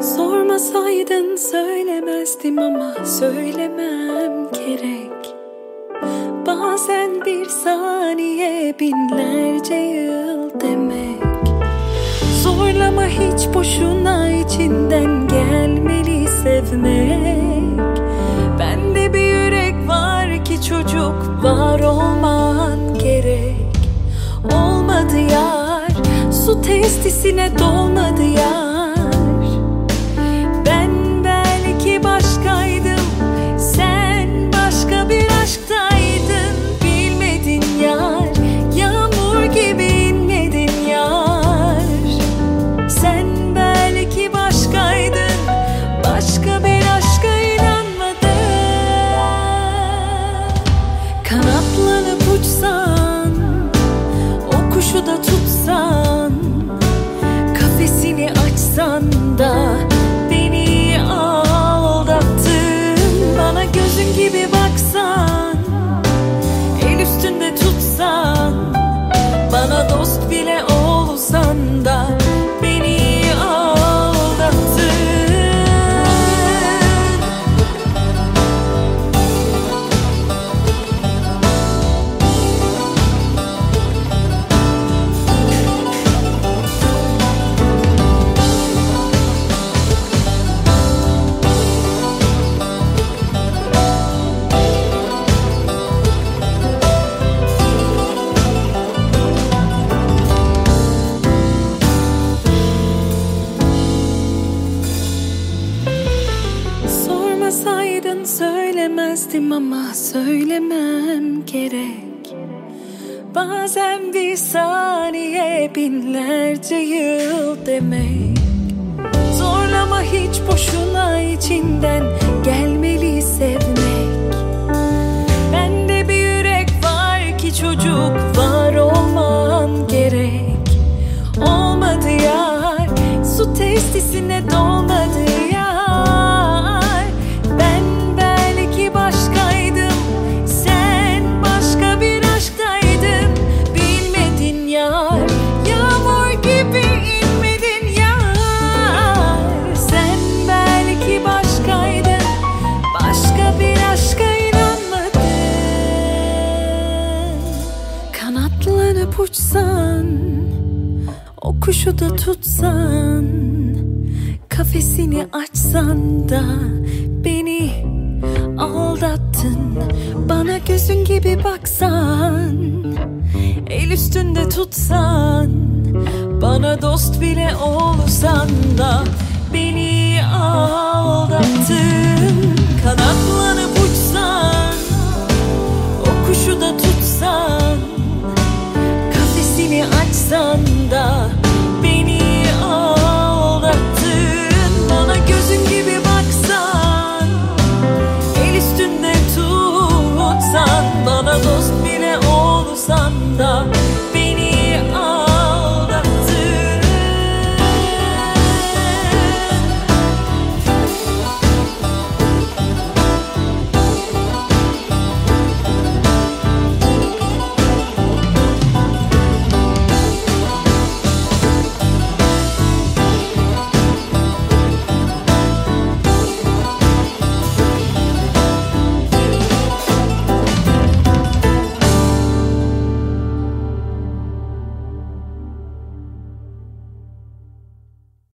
Sormasaydın söylemezdim ama söylemem gerek. Bazen bir saniye binlerce yıl demek. Zorlama hiç boşuna içinden gelmeli sevmek. Bende bir yürek var ki çocuk var olman gerek. Olmadı yar su testisine dolmadı yar Kanatlanıp uçsan O kuşu da tutsan söylemezdim ama söylemem gerek. Bazen bir saniye binlerce yıl demek. Zorlama hiç boşuna içinden gelmeli sevmek. Bende bir yürek var ki çocuk var olman gerek. Olmadı yar su testisine dolmadı uçsan O kuşu da tutsan Kafesini açsan da Beni aldattın. Bana gözün gibi baksan El üstünde tutsan Bana dost bile olsan da Beni aldattın. Kanatlanıp uçsan O kuşu da tutsan açsan da Beni ağlattın Bana gözün gibi baksan El üstünde tutsan Bana dost bile olsan da